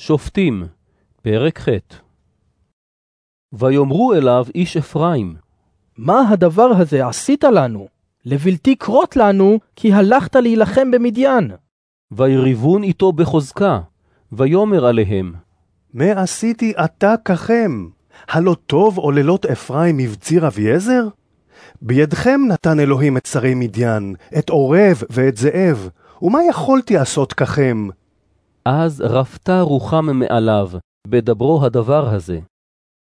שופטים, פרק ח' ויאמרו אליו איש אפרים, מה הדבר הזה עשית לנו? לבלתי כרות לנו, כי הלכת להילחם במדיין. ויריבון איתו בחוזקה, ויאמר עליהם, מה עשיתי עתה ככם? הלא טוב עוללות אפרים מבציר אביעזר? בידכם נתן אלוהים את שרי מדיין, את עורב ואת זאב, ומה יכולתי לעשות ככם? אז רפתה רוחם מעליו, בדברו הדבר הזה.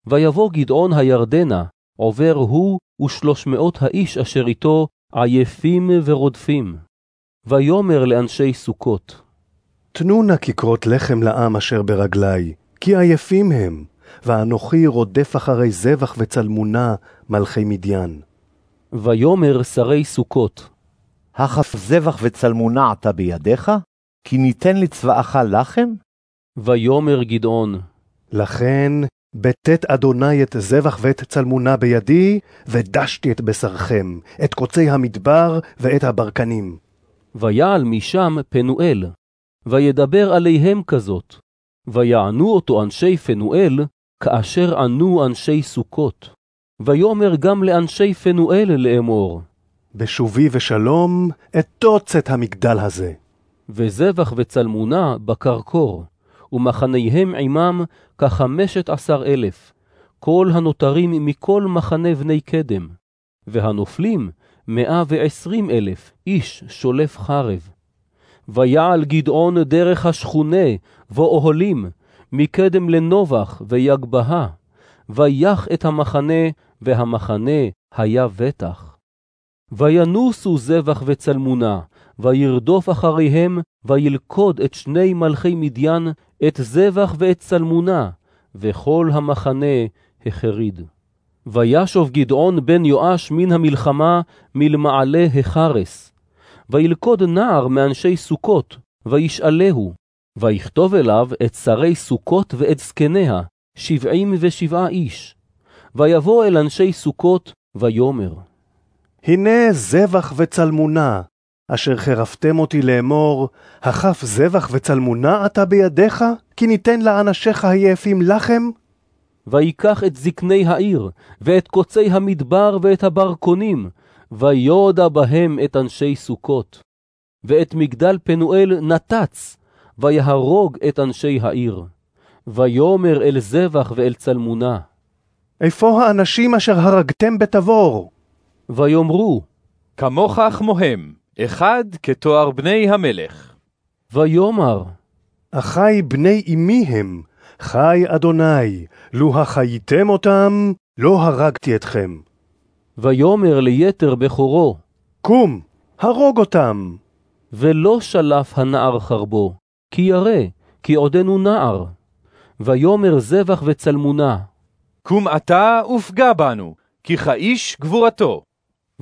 ויבוא גדעון הירדנה, עובר הוא ושלוש מאות האיש אשר איתו, עייפים ורודפים. ויאמר לאנשי סוכות, תנו נא כיכרות לחם לעם אשר ברגלי, כי עייפים הם, ואנוכי רודף אחרי זבח וצלמונה, מלכי מדיין. ויאמר שרי סוכות, הכף זבח וצלמונה אתה בידיך? כי ניתן לצבאך לחם? ויאמר גדעון, לכן בטאת אדוני את זבח ואת צלמונה בידי, ודשתי את בשרכם, את קוצי המדבר ואת הברקנים. ויעל משם פנואל, וידבר עליהם כזאת, ויענו אותו אנשי פנואל, כאשר ענו אנשי סוכות. ויאמר גם לאנשי פנואל לאמור, בשובי ושלום אתוץ את המגדל הזה. וזבח וצלמונה בקרקור, ומחניהם עמם כחמשת עשר אלף, כל הנותרים מכל מחנה בני קדם, והנופלים מאה ועשרים אלף, איש שולף חרב. ויעל גדעון דרך השכונה, ואוהלים, מקדם לנובח ויגבהה, ויח את המחנה, והמחנה היה בטח. וינוסו זבח וצלמונה, וירדוף אחריהם, וילכוד את שני מלכי מדיין, את זבח ואת צלמונה, וכל המחנה החריד. וישוב גדעון בן יואש מן המלחמה מלמעלה החרס. וילכוד נער מאנשי סוכות, וישאלהו, ויכתוב אליו את שרי סוכות ואת זקניה, שבעים ושבעה איש. ויבוא אל אנשי סוכות, ויאמר, הנה זבח וצלמונה, אשר חרפתם אותי לאמור, הכף זבח וצלמונה אתה בידיך? כי ניתן לאנשיך היפים לחם? ויקח את זקני העיר, ואת קוצי המדבר ואת הברקונים, ויודע בהם את אנשי סוכות. ואת מגדל פנואל נתץ, ויהרוג את אנשי העיר. ויאמר אל זבח ואל צלמונה. איפה האנשים אשר הרגתם בתבור? ויאמרו, כמוך כמוהם, אחד כתואר בני המלך. ויאמר, אחי בני אמי הם, חי אדוני, לו החייתם אותם, לא הרגתי אתכם. ויאמר ליתר בכורו, קום, הרוג אותם. ולא שלף הנער חרבו, כי ירא, כי עודנו נער. ויאמר זבח וצלמונה, קום אתה ופגע בנו, כי כאיש גבורתו.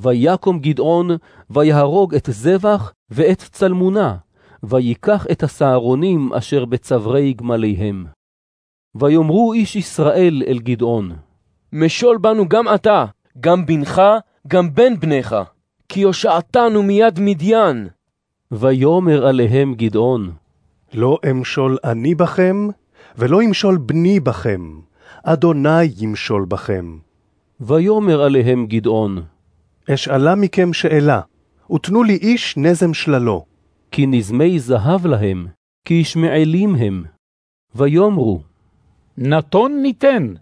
ויקום גדעון, ויהרוג את זבח ואת צלמונה, ויקח את הסהרונים אשר בצווארי גמליהם. ויאמרו איש ישראל אל גדעון, משול בנו גם אתה, גם בנך, גם בן בניך, כי הושעתנו מיד מדיין. ויאמר עליהם גדעון, לא אמשול אני בכם, ולא ימשול בני בכם, אדוני ימשול בכם. ויאמר עליהם גדעון, אשאלה מכם שאלה, ותנו לי איש נזם שללו. כי נזמי זהב להם, כי ישמעאלים הם. ויאמרו, נתון ניתן.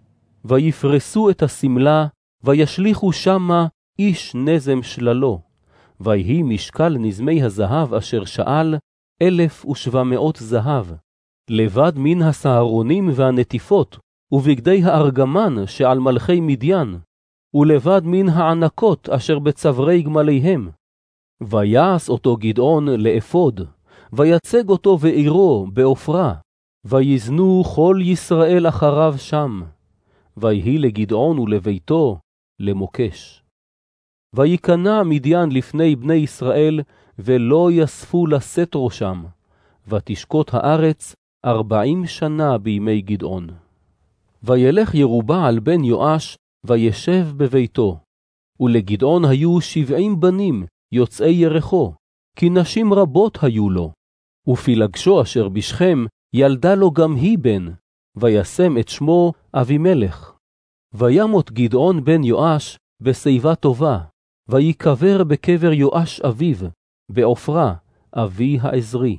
ויפרסו את השמלה, וישליכו שמה איש נזם שללו. ויהי משקל נזמי הזהב אשר שאל, אלף ושבע מאות זהב, לבד מן הסהרונים והנטיפות, ובגדי הארגמן שעל מלכי מדיין, ולבד מן הענקות אשר בצווארי גמליהם. ויעש אותו גדעון לאפוד, ויצג אותו בעירו בעופרה, ויזנו כל ישראל אחריו שם. ויהי לגדעון ולביתו למוקש. וייכנע מדיין לפני בני ישראל, ולא יספו לשאת ראשם, ותשקוט הארץ ארבעים שנה בימי גדעון. וילך ירובעל בן יואש, וישב בביתו. ולגדעון היו שבעים בנים, יוצאי ירחו, כי נשים רבות היו לו. ופילגשו אשר בשכם, ילדה לו גם היא בן, וישם את שמו אבימלך. וימות גדעון בן יואש בשיבה טובה, ויקבר בקבר יואש אביו, בעופרה, אבי העזרי.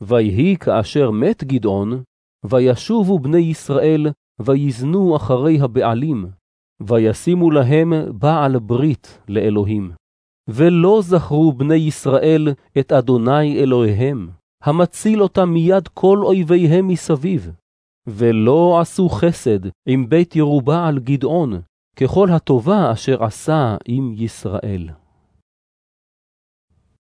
ויהי כאשר מת גדעון, וישובו בני ישראל, ויזנו אחרי הבעלים, וישימו להם בעל ברית לאלוהים. ולא זכרו בני ישראל את אדוני אלוהיהם, המציל אותם מיד כל אויביהם מסביב. ולא עשו חסד עם בית ירובעל גדעון, ככל הטובה אשר עשה עם ישראל.